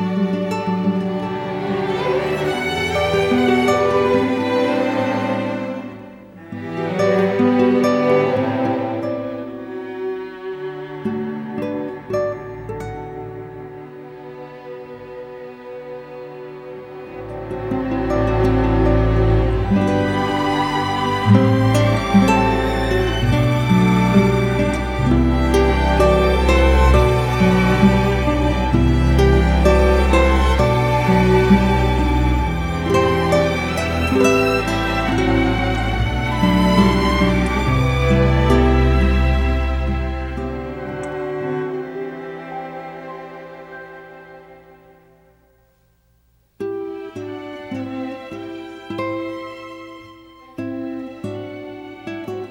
Música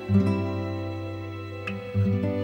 thank you